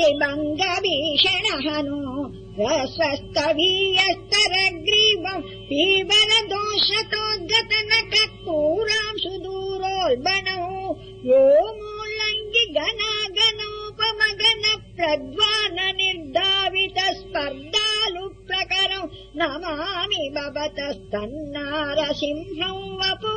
लिबङ्गभीषण ननुस्वस्तभीयस्तरग्रीवम् पीबल दोषतो गतन यो मो गनागनोपमगन प्रध्वान निर्धावित स्पर्धालुप्रकरौ नमामि भवतस्तन्नारसिंहौ वपु।